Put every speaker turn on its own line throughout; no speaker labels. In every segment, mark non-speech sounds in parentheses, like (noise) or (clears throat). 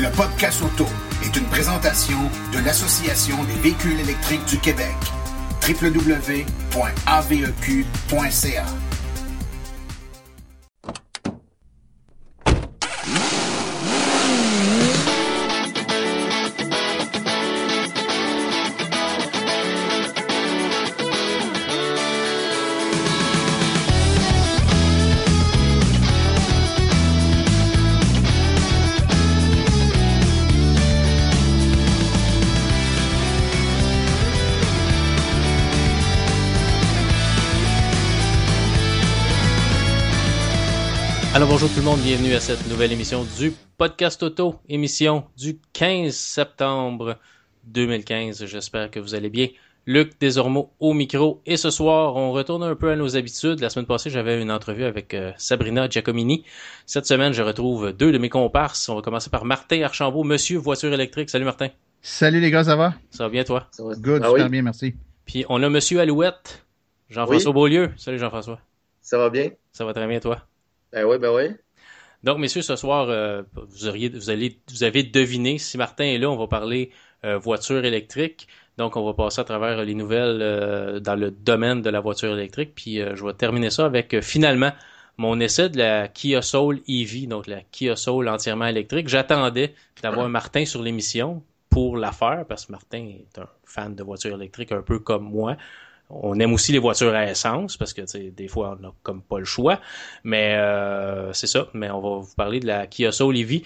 Le podcast auto est une présentation de l'Association des véhicules électriques du Québec, www.aveq.ca.
bienvenue à cette nouvelle émission du Podcast Auto, émission du 15 septembre 2015. J'espère que vous allez bien. Luc Desormeaux au micro. Et ce soir, on retourne un peu à nos habitudes. La semaine passée, j'avais une entrevue avec euh, Sabrina Giacomini. Cette semaine, je retrouve deux de mes comparses. On va commencer par Martin Archambault, monsieur voiture électrique. Salut Martin.
Salut les gars, ça va?
Ça va bien toi?
Ça va
Good,
ah,
super
oui.
bien, merci.
Puis on a monsieur Alouette, Jean-François oui. Beaulieu. Salut Jean-François.
Ça va bien?
Ça va très bien toi?
Ben oui, ben oui.
Donc, messieurs, ce soir, euh, vous, auriez, vous, avez deviné, si Martin est là, on va parler euh, voiture électrique. Donc, on va passer à travers les nouvelles euh, dans le domaine de la voiture électrique. Puis, euh, je vais terminer ça avec, finalement, mon essai de la Kia Soul EV, donc la Kia Soul entièrement électrique. J'attendais d'avoir (clears throat) Martin sur l'émission pour la faire, parce que Martin est un fan de voitures électriques un peu comme moi on aime aussi les voitures à essence parce que des fois on n'a comme pas le choix. Mais euh, c'est ça. Mais on va vous parler de la Kia Soul EV.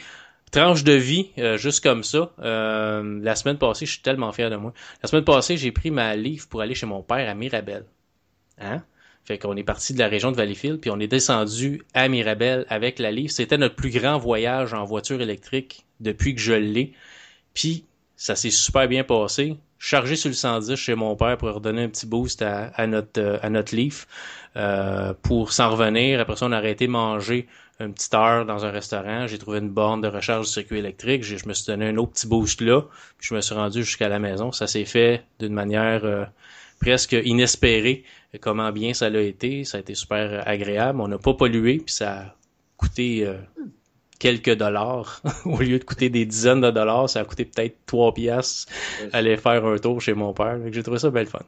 Tranche de vie, euh, juste comme ça. Euh, la semaine passée, je suis tellement fier de moi. La semaine passée, j'ai pris ma livre pour aller chez mon père à Mirabel. Hein? Fait qu'on est parti de la région de Valleyfield, puis on est descendu à Mirabel avec la livre. C'était notre plus grand voyage en voiture électrique depuis que je l'ai. Puis ça s'est super bien passé chargé sur le 110 chez mon père pour redonner un petit boost à, notre euh, à notre Leaf euh, pour s'en revenir. Après ça, on a arrêté manger une petite heure dans un restaurant. J'ai trouvé une borne de recharge du circuit électrique. Je me suis donné un autre petit boost là. Puis je me suis rendu jusqu'à la maison. Ça s'est fait d'une manière euh, presque inespérée. Comment bien ça l'a été. Ça a été super agréable. On n'a pas pollué. Puis ça a coûté quelques dollars (laughs) au lieu de coûter des dizaines de dollars, ça a coûté peut-être 3 piastres aller faire un tour chez mon père. J'ai trouvé ça belle fun.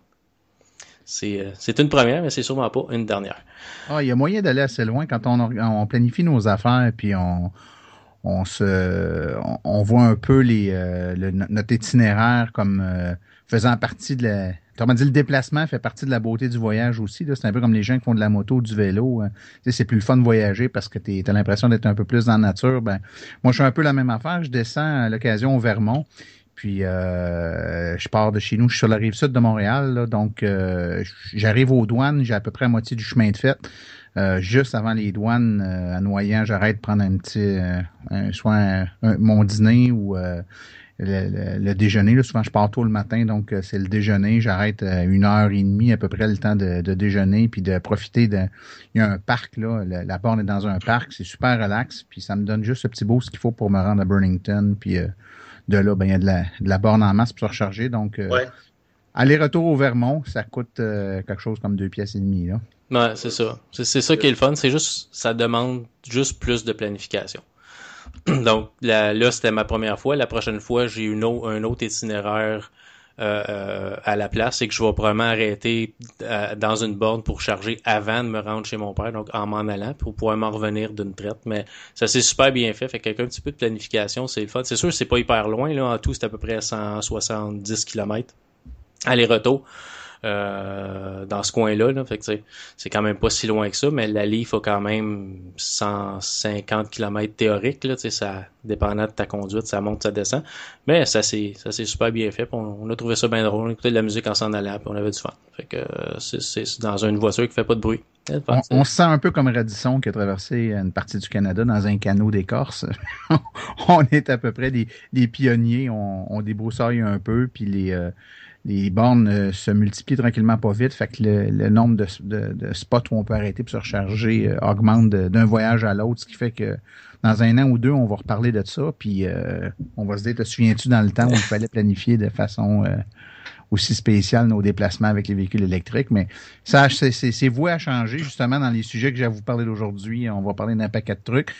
Euh, c'est une première, mais c'est sûrement pas une dernière.
Ah, il y a moyen d'aller assez loin quand on, planifie nos affaires puis on, on on, voit un peu les, euh, notre itinéraire comme euh, faisant partie de la, Comment dit le déplacement fait partie de la beauté du voyage aussi. C'est un peu comme les gens qui font de la moto, ou du vélo. Hein. C'est plus le fun de voyager parce que tu as l'impression d'être un peu plus dans la nature. Ben, moi, je suis un peu la même affaire. Je descends à l'occasion au Vermont. Puis euh, je pars de chez nous, je suis sur la rive sud de Montréal, là, donc euh, j'arrive aux douanes, j'ai à peu près à moitié du chemin de fait. Euh, juste avant les douanes, euh, à Noyant, j'arrête de prendre un petit, euh, un, soit un, un, mon dîner ou euh, le, déjeuner. Là, souvent, je pars tôt le matin, donc euh, c'est le déjeuner. J'arrête euh, une heure et demie à peu près le temps de, déjeuner, puis de profiter de. Il y a un parc, là. La borne est dans un parc. C'est super relax, puis ça me donne juste ce petit boost qu'il faut pour me rendre à Burlington. Puis euh, de là, ben, il y a de la, borne en masse pour se recharger. Donc, aller-retour au Vermont, ça coûte quelque chose comme deux pièces et demie, là.
Ouais, c'est ça. C'est ça qui est le fun. C'est juste, ça demande juste plus de planification. (clears throat) Donc là, c'était ma première fois. La prochaine fois, j'ai une un autre itinéraire euh, euh, à la place et que je vais probablement arrêter euh, dans une borne pour charger avant de me rendre chez mon père, donc en m'en allant pour pouvoir m'en revenir d'une traite. Mais ça s'est super bien fait. Fait que un petit peu de planification, c'est le fun. C'est sûr, c'est pas hyper loin. Là, en tout, c'est à peu près 170 km aller-retour euh, dans ce coin-là. Là. Fait que c'est quand même pas si loin que ça, mais la il faut quand même 150 km théorique. Là, ça, dépendant de ta conduite, ça monte, ça descend. Mais ça s'est super bien fait. On, a trouvé ça bien drôle. On écoutait de la musique en s'en allant, puis on avait du fun. Fait que euh, c'est dans une voiture qui fait pas de bruit.
On, se sent un peu comme Radisson qui a traversé une partie du Canada dans un canot d'écorce. (laughs) on est à peu près des, pionniers. On, on débroussaille un peu, puis les, euh, les bornes euh, se multiplient tranquillement pas vite, fait que le, le nombre de, de, de, spots où on peut arrêter pour se recharger euh, augmente d'un voyage à l'autre, ce qui fait que dans un an ou deux, on va reparler de ça, puis euh, on va se dire, te souviens-tu dans le temps où il fallait planifier de façon euh, aussi spéciale nos déplacements avec les véhicules électriques, mais ça, c'est voué à changer, justement, dans les sujets que j'ai à vous parler d'aujourd'hui. On va parler d'un paquet de trucs.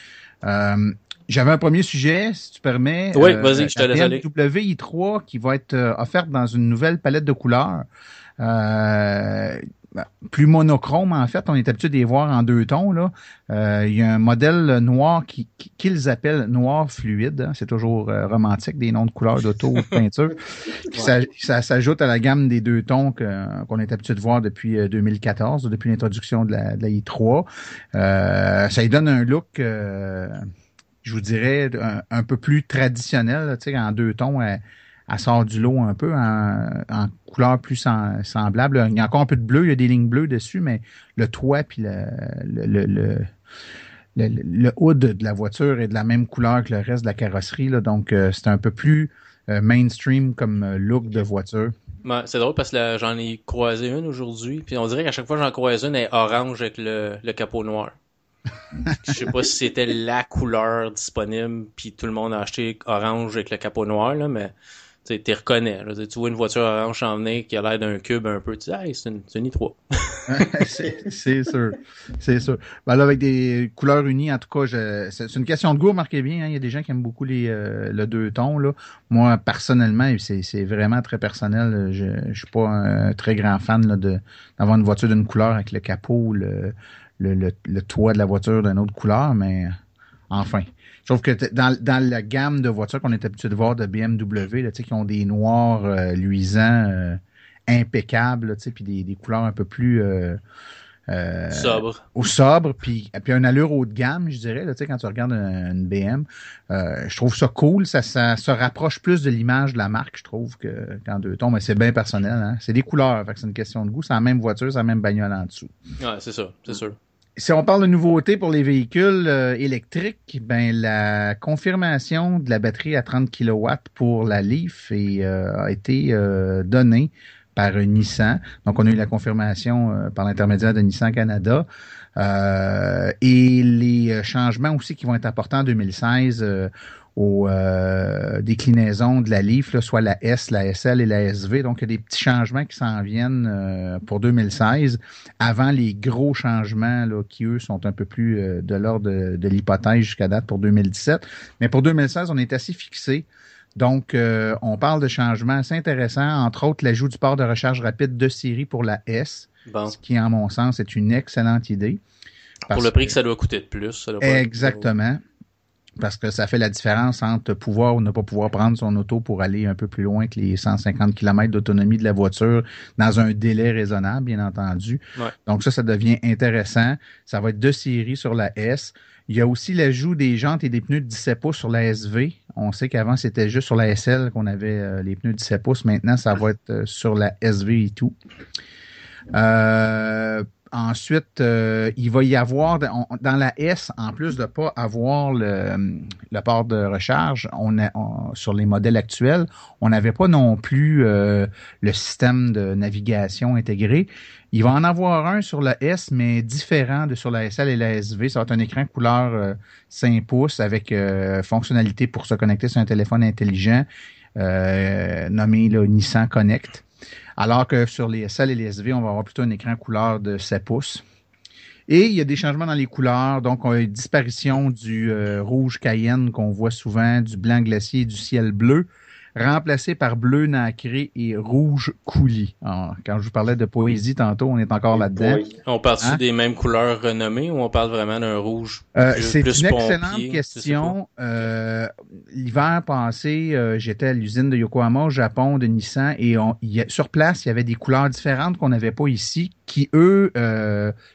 Euh, j'avais un premier sujet, si tu permets.
Oui, euh, vas-y, je te laisse aller.
WI3 qui va être euh, offerte dans une nouvelle palette de couleurs. Euh, ben, plus monochrome, en fait. On est habitué de les voir en deux tons. Là. Euh, il y a un modèle noir qu'ils qui, appellent noir fluide. Hein. C'est toujours euh, romantique, des noms de couleurs d'auto ou de (laughs) peinture. Ça s'ajoute à la gamme des deux tons qu'on est habitué de voir depuis 2014, depuis l'introduction de la, de la I3. ça lui donne un look je vous dirais, un, peu plus traditionnelle, tu sais, en deux tons. Elle, elle, sort du lot un peu en, couleur plus semblable. Il y a encore un peu de bleu, il y a des lignes bleues dessus, mais le toit puis le, le, hood de la voiture est de la même couleur que le reste de la carrosserie. Donc, euh, c'est un peu plus euh, mainstream comme euh, look de voiture.
Ben, c'est drôle parce que j'en ai croisé une aujourd'hui. Puis on dirait qu'à chaque fois que j'en croise une, elle est orange avec le capot noir je sais pas si c'était la couleur disponible, puis tout le monde a acheté orange avec le capot noir, là, mais tu reconnais. Là, tu vois une voiture orange en venir qui a l'air d'un cube un peu, tu dis, hey, c'est une, une, i3. (laughs)
c'est sûr. C'est sûr. Ben là, avec des couleurs unies, en tout cas, c'est une question de goût, remarquez bien. Hein. Il y a des gens qui aiment beaucoup les, euh, le deux tons. Là. Moi, personnellement, c'est vraiment très personnel. Je ne suis pas un très grand fan d'avoir une voiture d'une couleur avec le capot, le, le, le, le toit de la voiture d'une autre couleur, mais enfin. Je trouve que dans, dans, la gamme de voitures qu'on est habitué de voir de BMW, là, qui ont des noirs euh, luisants euh, impeccables, puis des, des, couleurs un peu plus euh,
euh, sobre.
Au sobre, puis, puis une allure haut de gamme, je dirais, là, quand tu regardes une, BM. Euh, je trouve ça cool, ça, se rapproche plus de l'image de la marque, je trouve, que, qu'en deux tons, mais c'est bien personnel. Hein. C'est des couleurs, fait c'est une question de goût. C'est la même voiture, c'est la même bagnole en dessous.
Ouais, c'est ça, c'est sûr.
Si on parle de nouveautés pour les véhicules euh, électriques, ben la confirmation de la batterie à 30 kW pour la Leaf est, a été donnée par Nissan. Donc, on a eu la confirmation euh, par l'intermédiaire de Nissan Canada. Euh, et les euh, changements aussi qui vont être apportés en 2016 euh, aux euh, déclinaisons de la Leaf, là, soit la S, la SL et la SV. Donc, il y a des petits changements qui s'en viennent pour 2016 avant les gros changements là, qui, eux, sont un peu plus de l'ordre de, de l'hypothèse jusqu'à date pour 2017. Mais pour 2016, on est assez fixé. Donc, euh, on parle de changements assez intéressants, entre autres l'ajout du port de recharge rapide de Siri pour la S, ce qui, en mon sens, est une excellente idée.
Pour le prix que, ça doit coûter de plus.
Ça doit exactement. Parce que ça fait la différence entre pouvoir ou ne pas pouvoir prendre son auto pour aller un peu plus loin que les 150 km d'autonomie de la voiture dans un délai raisonnable, bien entendu. Donc ça, ça devient intéressant. Ça va être de Siri sur la S. Il y a aussi l'ajout des jantes et des pneus de 17 pouces sur la SV. On sait qu'avant, c'était juste sur la SL qu'on avait euh, les pneus de 17 pouces. Maintenant, ça va être euh, sur la SV et tout. Euh, Ensuite, euh, il va y avoir, dans la S, en plus de ne pas avoir le, le, port de recharge, on, a, on sur les modèles actuels, on n'avait pas non plus euh, le système de navigation intégré. Il va en avoir un sur la S, mais différent de sur la SL et la SV. Ça va être un écran couleur euh, 5 pouces avec euh, fonctionnalité pour se connecter sur un téléphone intelligent euh, nommé là, Nissan Connect alors que sur les SL et les SV, on va avoir plutôt un écran couleur de 7 pouces. Et il y a des changements dans les couleurs, donc on a une disparition du euh, rouge cayenne qu'on voit souvent, du blanc glacier, du ciel bleu remplacé par bleu nacré et rouge coulis. Ah, quand je vous parlais de poésie tantôt, on est encore là-dedans.
On parle hein? des mêmes couleurs renommées ou on parle vraiment d'un rouge
euh, C'est une excellente question. Euh, l'hiver passé, euh, j'étais à l'usine de Yokohama au Japon de Nissan et sur place, il y avait des couleurs différentes qu'on n'avait pas ici qui, eux,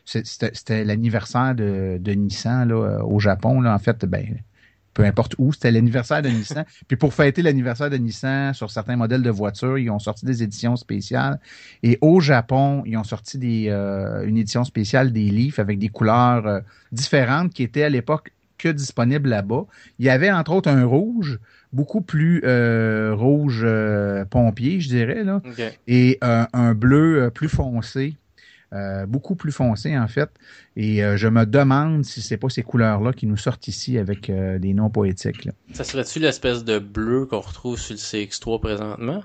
c'était l'anniversaire de, Nissan au Japon. Là, en fait, ben, peu importe où, c'était l'anniversaire de Nissan. (laughs) Puis pour fêter l'anniversaire de Nissan sur certains modèles de voitures, ils ont sorti des éditions spéciales. Et au Japon, ils ont sorti euh, une édition spéciale des Leaf avec des couleurs euh, différentes qui étaient à l'époque que disponibles là-bas. Il y avait entre autres un rouge, beaucoup plus euh, rouge pompier, je dirais, là, et un bleu plus foncé euh, beaucoup plus foncé en fait. Et euh, je me demande si c'est pas ces couleurs-là qui nous sortent ici avec euh, des noms poétiques.
Ça serait-tu l'espèce de bleu qu'on retrouve sur le CX3 présentement?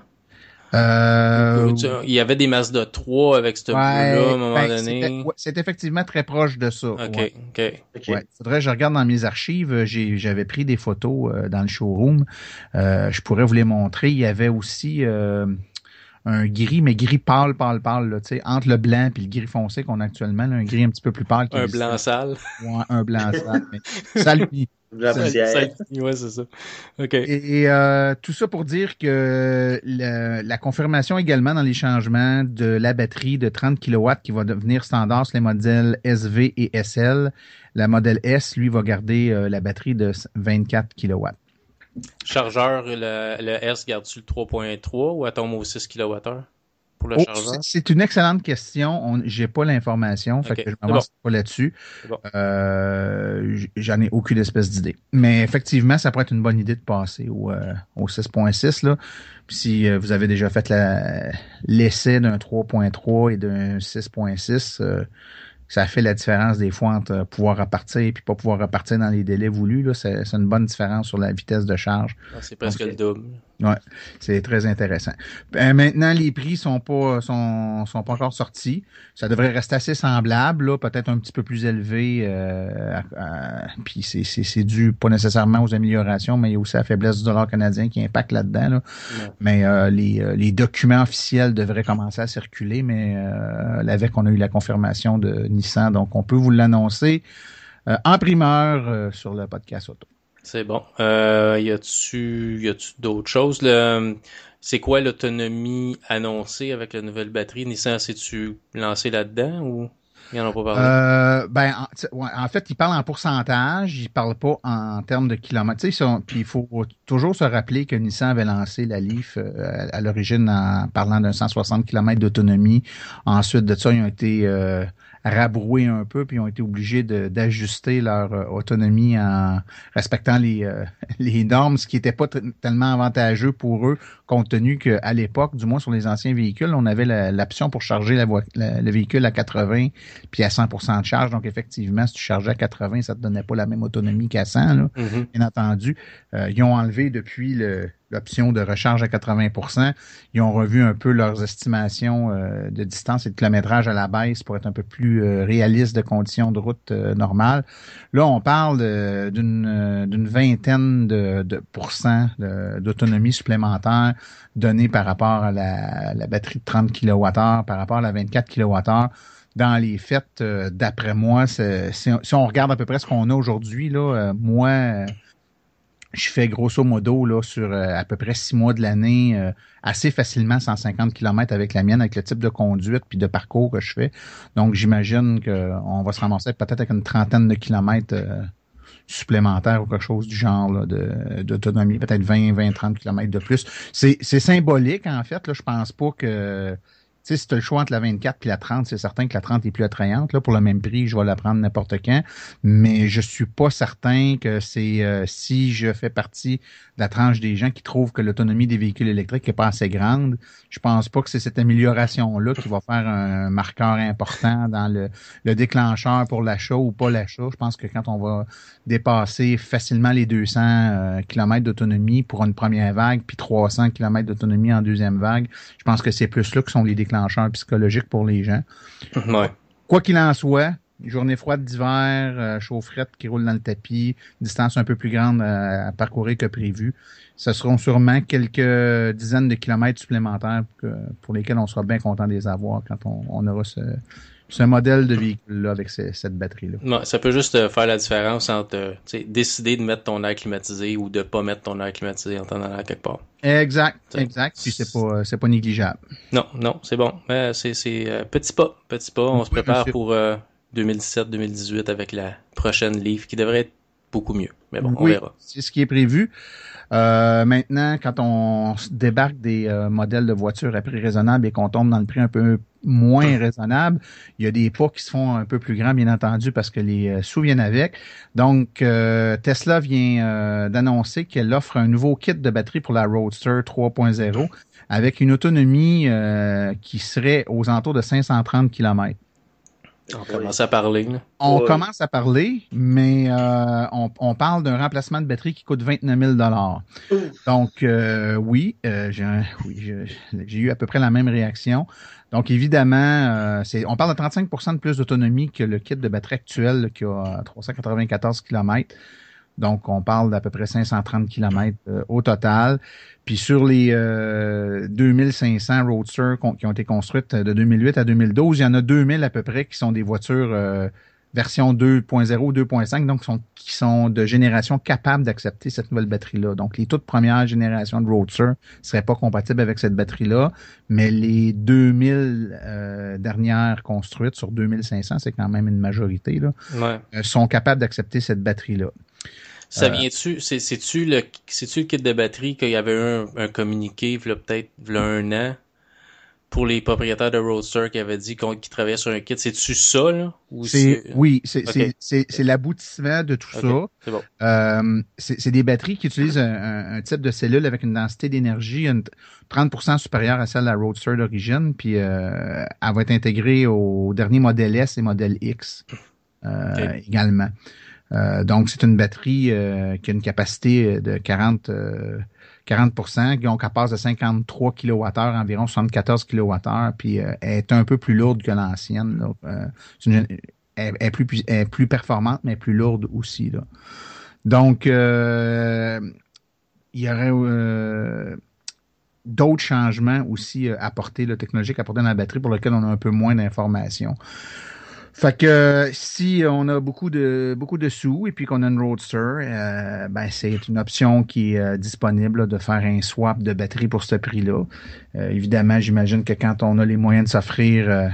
Il y avait des masses de 3 avec ce bleu-là à un moment
ben,
donné.
C'est effectivement très proche de ça.
OK,
Faudrait que je regarde dans mes archives. J'avais pris des photos dans le showroom. je pourrais vous les montrer. Il y avait aussi un gris, mais gris pâle, pâle, pâle, là, entre le blanc et le gris foncé qu'on a actuellement, là, un gris un petit peu plus pâle.
Un blanc sale.
Ouais, un blanc (laughs) sale. Mais ça lui.
Ouais, c'est ça. Okay.
Et, euh, tout ça pour dire que le, la confirmation également dans les changements de la batterie de 30 kW qui va devenir standard sur les modèles SV et SL. La modèle S, lui, va garder euh, la batterie de 24 kW.
Chargeur, le, le S garde-tu le 3.3 ou tombe au 6 kWh pour le
oh,
chargeur?
C'est une excellente question. Je n'ai pas l'information. Je
ne
m'avance bon. pas là-dessus. Euh, j'en ai aucune espèce d'idée. Mais effectivement, ça pourrait être une bonne idée de passer au, euh, 6.6. Si euh, vous avez déjà fait l'essai d'un 3.3 et d'un 6.6, ça fait la différence des fois entre euh, pouvoir repartir et pas pouvoir repartir dans les délais voulus. C'est une bonne différence sur la vitesse de charge.
Ah, c'est presque le double.
Oui, c'est très intéressant. Euh, maintenant, les prix sont pas sont, sont pas encore sortis. Ça devrait rester assez semblable, là, peut-être un petit peu plus élevé. Euh, puis c'est, c'est, c'est dû pas nécessairement aux améliorations, mais il y a aussi la faiblesse du dollar canadien qui impacte là-dedans. Là. Mais euh, les, euh, les documents officiels devraient commencer à circuler, mais euh, l'avec on a eu la confirmation de Nissan, donc on peut vous l'annoncer en primeur sur le podcast auto.
C'est bon. Euh, y a-tu d'autres choses? C'est quoi l'autonomie annoncée avec la nouvelle batterie? Nissan, s'est-tu lancé là-dedans ou ils n'en ont pas parlé?
Euh, ben, en, fait, ils parlent en pourcentage, ils parlent pas en termes de kilomètres. Puis il faut toujours se rappeler que Nissan avait lancé la Leaf euh, à, l'origine en parlant d'un 160 km d'autonomie. Ensuite de ça, ils ont été rabroué un peu, puis ont été obligés d'ajuster leur euh, autonomie en respectant les, euh, (laughs) les normes, ce qui n'était pas tellement avantageux pour eux, compte tenu qu'à l'époque, du moins sur les anciens véhicules, on avait l'option pour charger la la, le véhicule à 80 puis à 100 % de charge. Donc, effectivement, si tu chargeais à 80, ça ne te donnait pas la même autonomie qu'à 100, là,
mm-hmm.
bien entendu. Euh, ils ont enlevé depuis le, l'option de recharge à 80% Ils ont revu un peu leurs estimations euh, de distance et de kilométrage à la baisse pour être un peu plus euh, réaliste de conditions de route euh, normales. Là, on parle euh, d'une vingtaine de, de pourcents d'autonomie supplémentaire donnée par rapport à la, la, batterie de 30 kWh, par rapport à la 24 kWh. Dans les fêtes, euh, d'après moi, si on regarde à peu près ce qu'on a aujourd'hui, là, euh, moi je fais grosso modo là, sur euh, à peu près six mois de l'année euh, assez facilement 150 km avec la mienne, avec le type de conduite puis de parcours que je fais. Donc j'imagine qu'on va se ramasser peut-être avec une trentaine de kilomètres euh, supplémentaires ou quelque chose du genre de, d'autonomie, peut-être 20, 20, 30 km de plus. C'est, symbolique en fait, là, je pense pas que sais, si tu as le choix entre la 24 et la 30, c'est certain que la 30 est plus attrayante. Là, pour le même prix, je vais la prendre n'importe quand. Mais je suis pas certain que c'est euh, si je fais partie de la tranche des gens qui trouvent que l'autonomie des véhicules électriques n'est pas assez grande. Je pense pas que c'est cette amélioration-là qui va faire un marqueur important dans le, le déclencheur pour l'achat ou pas l'achat. Je pense que quand on va dépasser facilement les 200 euh, km d'autonomie pour une première vague, puis 300 km d'autonomie en deuxième vague, je pense que c'est plus là que sont les déclencheurs psychologique pour les gens. Quoi qu'il en soit, journée froide d'hiver, euh, chaufferette qui roule dans le tapis, distance un peu plus grande euh, à, parcourir que prévu. Ce seront sûrement quelques dizaines de kilomètres supplémentaires pour, lesquels on sera bien content de les avoir quand on aura ce, c'est un modèle de véhicule là, avec cette batterie-là.
Non, ça peut juste euh, faire la différence entre euh, décider de mettre ton air climatisé ou de ne pas mettre ton air climatisé en t'en allant quelque part.
Exact, exact. Puis c'est pas, euh, pas négligeable.
Non, non, c'est bon. Mais c'est, petit pas, petit pas. On se prépare pour 2017-2018 avec la prochaine livre qui devrait être beaucoup mieux. Mais bon, on verra.
C'est ce qui est prévu. Euh, maintenant, quand on débarque des euh, modèles de voitures à prix raisonnable et qu'on tombe dans le prix un peu moins hum. raisonnable, il y a des pas qui se font un peu plus grands, bien entendu, parce que les euh, sous viennent avec. Donc, euh, Tesla vient d'annoncer qu'elle offre un nouveau kit de batterie pour la Roadster 3.0 avec une autonomie qui serait aux alentours de 530 km.
On commence à parler.
On commence à parler, mais euh, on, parle d'un remplacement de batterie qui coûte 29 000 Donc, euh, oui, euh, j'ai eu à peu près la même réaction. Donc, évidemment, on parle de 35 % de plus d'autonomie que le kit de batterie actuel qui a 394 km. Donc, on parle d'à peu près 530 km euh, au total. Puis sur les euh, 2500 roadsters qui ont été construites euh, de 2008 à 2012, il y en a 2000 à peu près qui sont des voitures euh, version 2.0, 2.5, donc qui sont de génération capable d'accepter cette nouvelle batterie-là. Donc, les toutes premières générations de Roadster ne seraient pas compatibles avec cette batterie-là, mais les 2000 euh, dernières construites sur 2500, c'est quand même une majorité, là, euh, sont capables d'accepter cette batterie-là.
Ça euh. vient-tu, c'est-tu le, le kit de batterie qu'il y avait un, un communiqué, peut-être, un an, pour les propriétaires de Roadster qui avaient dit qu'ils travaillaient sur un kit? C'est-tu ça, là?
C'est, oui, c'est, l'aboutissement de tout ça. C'est, bon. Euh, c'est, des batteries qui utilisent un, type de cellule avec une densité d'énergie 30% supérieure à celle de la Roadster d'origine, puis euh, elle va être intégrée au dernier modèle S et modèle X également. Euh, donc, c'est une batterie euh, qui a une capacité euh, de 40 40 donc elle passe de 53 kWh environ 74 kWh, puis euh, elle est un peu plus lourde que l'ancienne. Euh, est plus, est plus performante, mais plus lourde aussi. Là. Donc, euh, il y aurait d'autres changements aussi apportés, le technologique apporté dans la batterie pour lequel on a un peu moins d'informations. Fait que si on a beaucoup de beaucoup de sous et puis qu'on a une Roadster, euh, ben c'est une option qui est euh, disponible de faire un swap de batterie pour ce prix-là. Euh, évidemment, j'imagine que quand on a les moyens de s'offrir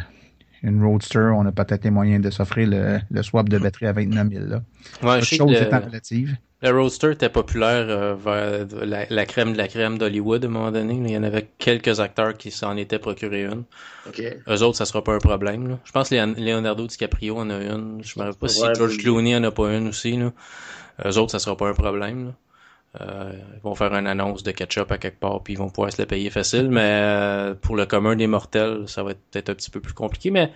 une Roadster, on n'a peut-être les moyens de s'offrir le, swap de batterie à 29 000. Là.
Ouais, je chose le, relative. Roadster était populaire euh, vers la, crème de la crème d'Hollywood à un moment donné. Il y en avait quelques acteurs qui s'en étaient procurés une. Okay. Eux autres, ça ne sera pas un problème. Là. Je pense que Leonardo DiCaprio en a une. Je ne me rappelle pas si George Clooney en a pas une aussi. Là. Eux autres, ça ne sera pas un problème. Là. Euh, ils vont faire une annonce de ketchup à quelque part, puis ils vont pouvoir se le payer facile, mais euh, pour le commun des mortels, ça va être peut-être un petit peu plus compliqué. Mais tu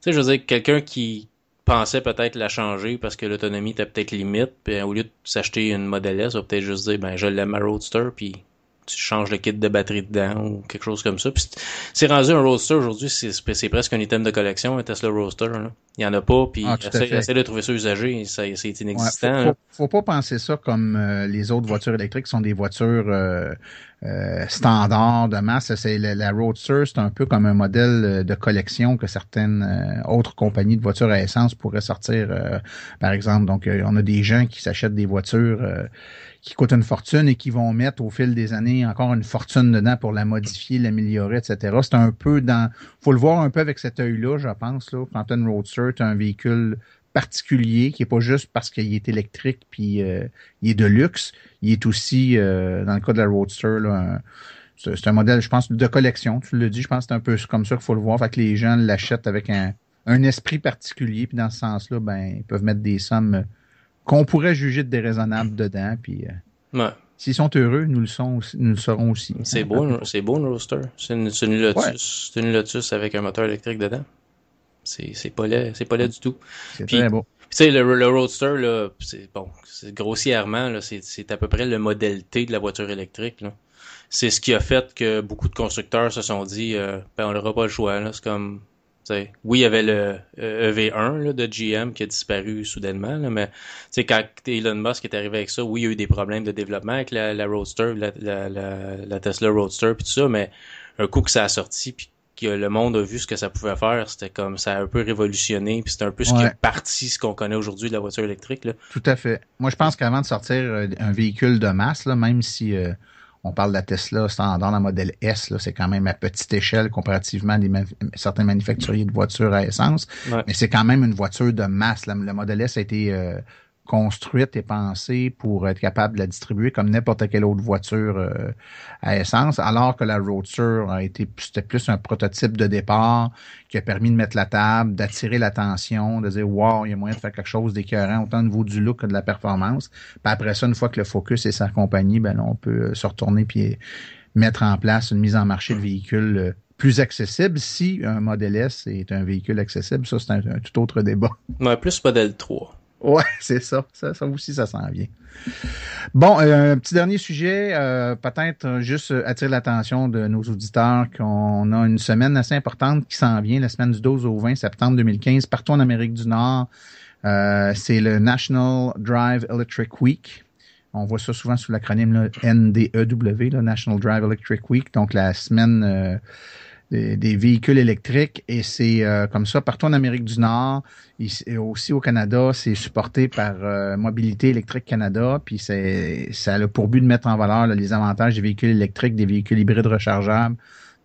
sais, je veux dire, quelqu'un qui pensait peut-être la changer parce que l'autonomie était peut-être limite, puis au lieu de s'acheter une Model S, va peut-être juste dire ben je l'aime à Roadster, puis tu changes le kit de batterie dedans ou quelque chose comme ça. Puis c'est rendu un roadster aujourd'hui, c'est presque un item de collection, un Tesla roadster. Il n'y en a pas, puis ah, essaie, de trouver ça usagé, c'est inexistant.
Faut, faut, pas penser ça comme euh, les autres voitures électriques sont des voitures euh, euh, standard de masse. C'est la, la, Roadster, c'est un peu comme un modèle de collection que certaines euh, autres compagnies de voitures à essence pourraient sortir, euh, par exemple. Donc, on a des gens qui s'achètent des voitures qui coûtent une fortune et qui vont mettre au fil des années encore une fortune dedans pour la modifier, l'améliorer, etc. C'est un peu dans, faut le voir un peu avec cet œil-là, je pense. Là, quand une Roadster, un véhicule particulier, qui n'est pas juste parce qu'il est électrique puis euh, il est de luxe. Il est aussi, euh, dans le cas de la Roadster, c'est un modèle, je pense, de collection. Tu le dis, je pense que c'est un peu comme ça qu'il faut le voir. Fait que les gens l'achètent avec un, un, esprit particulier. Puis dans ce sens-là, ben, ils peuvent mettre des sommes qu'on pourrait juger de déraisonnables dedans. Puis, euh, ouais. S'ils sont heureux, nous le, serons aussi. Hein.
C'est beau, c'est beau une Roadster. C'est une, Lotus, c'est une Lotus avec un moteur électrique dedans. C'est pas laid, c'est pas laid du tout.
C'est très beau.
Tu sais, le, le, Roadster, là, c'est bon, grossièrement, là, c'est à peu près le modèle T de la voiture électrique. Là. C'est ce qui a fait que beaucoup de constructeurs se sont dit euh, ben, on n'aura pas le choix. Là. C'est comme T'sais, oui, il y avait le euh, EV1 là, de GM qui a disparu soudainement, là, mais quand Elon Musk est arrivé avec ça, oui, il y a eu des problèmes de développement avec la, la Roadster, la, la, la Tesla Roadster, puis tout ça, mais un coup que ça a sorti, puis que le monde a vu ce que ça pouvait faire, c'était comme ça a un peu révolutionné, puis c'est un peu ce qui est parti ce qu'on connaît aujourd'hui de la voiture électrique. Là.
Tout à fait. Moi, je pense qu'avant de sortir euh, un véhicule de masse, là, même si euh, on parle de la Tesla standard, la modèle S, c'est quand même à petite échelle comparativement à certains manufacturiers de voitures à essence, mais c'est quand même une voiture de masse. Le modèle S a été euh, construite et pensée pour être capable de la distribuer comme n'importe quelle autre voiture euh, à essence, alors que la Roadster a été c'était plus un prototype de départ qui a permis de mettre la table, d'attirer l'attention, de dire wow, il y a moyen de faire quelque chose d'écœurant autant au niveau du look que de la performance. Puis après ça, une fois que le focus et sa compagnie, ben là, on peut euh, se retourner puis euh, mettre en place une mise en marché de véhicules plus accessible si un modèle S est un véhicule accessible. Ça, c'est un, tout autre débat.
Mais plus modèle 3.
Ouais, (laughs) c'est ça. ça. ça. aussi, ça s'en vient. Bon, euh, un petit dernier sujet, euh, peut-être euh, juste attirer l'attention de nos auditeurs qu'on a une semaine assez importante qui s'en vient, la semaine du 12 au 20 septembre 2015, partout en Amérique du Nord. C'est le National Drive Electric Week. On voit ça souvent sous l'acronyme NDEW, le National Drive Electric Week, donc la semaine des, véhicules électriques et c'est euh, comme ça partout en Amérique du Nord. Et aussi au Canada, c'est supporté par euh, Mobilité électrique Canada. Puis c'est ça a pour but de mettre en valeur là, les avantages des véhicules électriques, des véhicules hybrides rechargeables.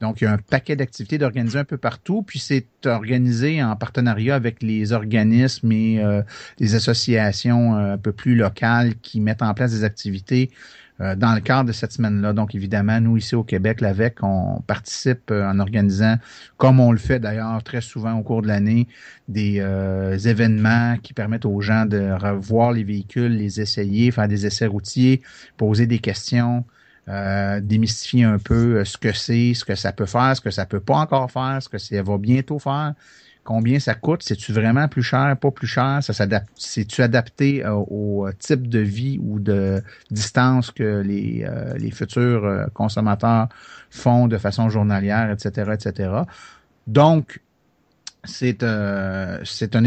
Donc il y a un paquet d'activités d'organiser un peu partout. Puis c'est organisé en partenariat avec les organismes et euh, les associations euh, un peu plus locales qui mettent en place des activités euh, dans le cadre de cette semaine-là. Donc, évidemment, nous, ici au Québec, l'AVEC, on participe euh, en organisant, comme on le fait d'ailleurs très souvent au cours de l'année, des euh, événements qui permettent aux gens de revoir les véhicules, les essayer, faire des essais routiers, poser des questions. Euh, démystifier un peu euh, ce que c'est, ce que ça peut faire, ce que ça peut pas encore faire, ce que ça va bientôt faire combien ça coûte, c'est-tu vraiment plus cher, pas plus cher, ça s'adapte, c'est-tu adapté euh, au type de vie ou de distance que les, euh, les futurs euh, consommateurs font de façon journalière, etc., etc. Donc, c'est euh, c'est un,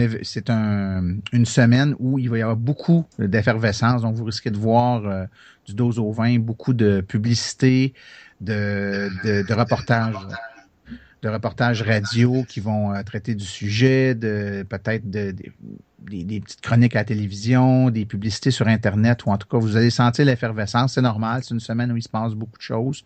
un, une semaine où il va y avoir beaucoup d'effervescence. Donc, vous risquez de voir euh, du dos au vin, beaucoup de publicité, de, de, de reportages de reportages radio qui vont euh, traiter du sujet, de peut-être de, des, des, petites chroniques à la télévision, des publicités sur Internet, ou en tout cas, vous allez sentir l'effervescence. C'est normal, c'est une semaine où il se passe beaucoup de choses.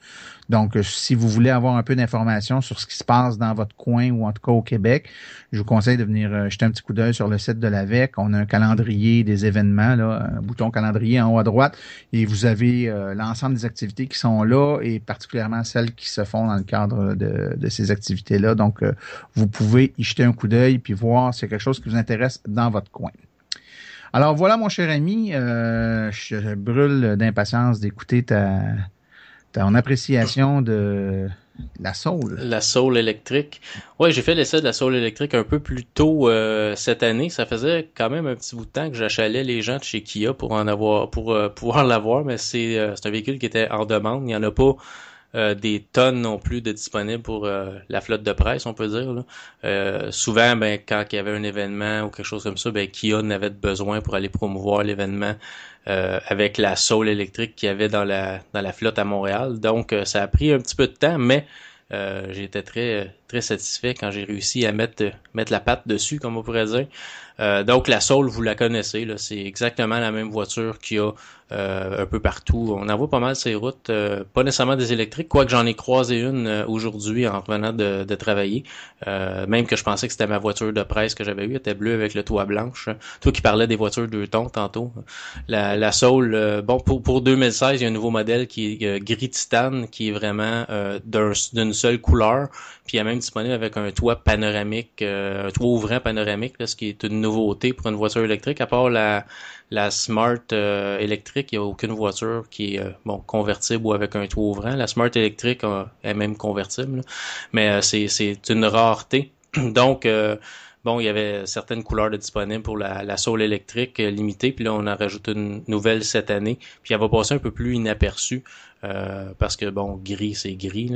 Donc, euh, si vous voulez avoir un peu d'informations sur ce qui se passe dans votre coin ou en tout cas au Québec, je vous conseille de venir euh, jeter un petit coup d'œil sur le site de l'AVEC. On a un calendrier des événements, là, un bouton calendrier en haut à droite, et vous avez euh, l'ensemble des activités qui sont là, et particulièrement celles qui se font dans le cadre de, de ces activités-là. Donc, vous pouvez y jeter un coup d'œil, puis voir si c'est quelque chose qui vous intéresse dans votre coin. Alors voilà, mon cher ami, euh, je, brûle d'impatience d'écouter ta, ton appréciation de la soul.
La soul électrique. Oui, j'ai fait l'essai de la soul électrique un peu plus tôt euh, cette année. Ça faisait quand même un petit bout de temps que j'achalais les gens de chez Kia pour en avoir, pour euh, pouvoir (laughs) l'avoir, mais c'est un véhicule qui était en demande. Il n'y en a pas euh, des tonnes non plus de disponibles pour euh, la flotte de presse, on peut dire. Là. Euh, souvent, ben, quand il y avait un événement ou quelque chose comme ça, ben, Kia n'avait besoin pour aller promouvoir l'événement euh, avec la saule électrique qu'il y avait dans la, dans la flotte à Montréal. Donc, ça a pris un petit peu de temps, mais j'étais très très satisfait quand j'ai réussi à mettre euh, mettre la patte dessus, comme on pourrait dire. Euh, donc la Soul, vous la connaissez, là, c'est exactement la même voiture qu'il y a euh, un peu partout. On en voit pas mal ces routes, euh, pas nécessairement des électriques, quoique j'en ai croisé une aujourd'hui en revenant de, travailler. même que je pensais que c'était ma voiture de presse que j'avais eue, elle était bleue avec le toit blanche. Toi qui parlais des voitures deux tons tantôt. La, la Soul, bon, pour, pour 2016, il y a un nouveau modèle qui est gris titane, qui est vraiment d'une seule couleur. Puis même disponible avec un toit panoramique, euh, un toit ouvrant panoramique, là, ce qui est une nouveauté pour une voiture électrique. À part la, Smart euh, électrique, il n'y a aucune voiture qui est euh, bon, convertible ou avec un toit ouvrant. La Smart électrique est même convertible, mais c'est une rareté. (clears throat) Donc, bon, il y avait certaines couleurs disponibles pour la, la Soul électrique limitée, puis là, on en rajoute une nouvelle cette année, puis elle va passer un peu plus inaperçue euh, parce que bon, gris c'est gris,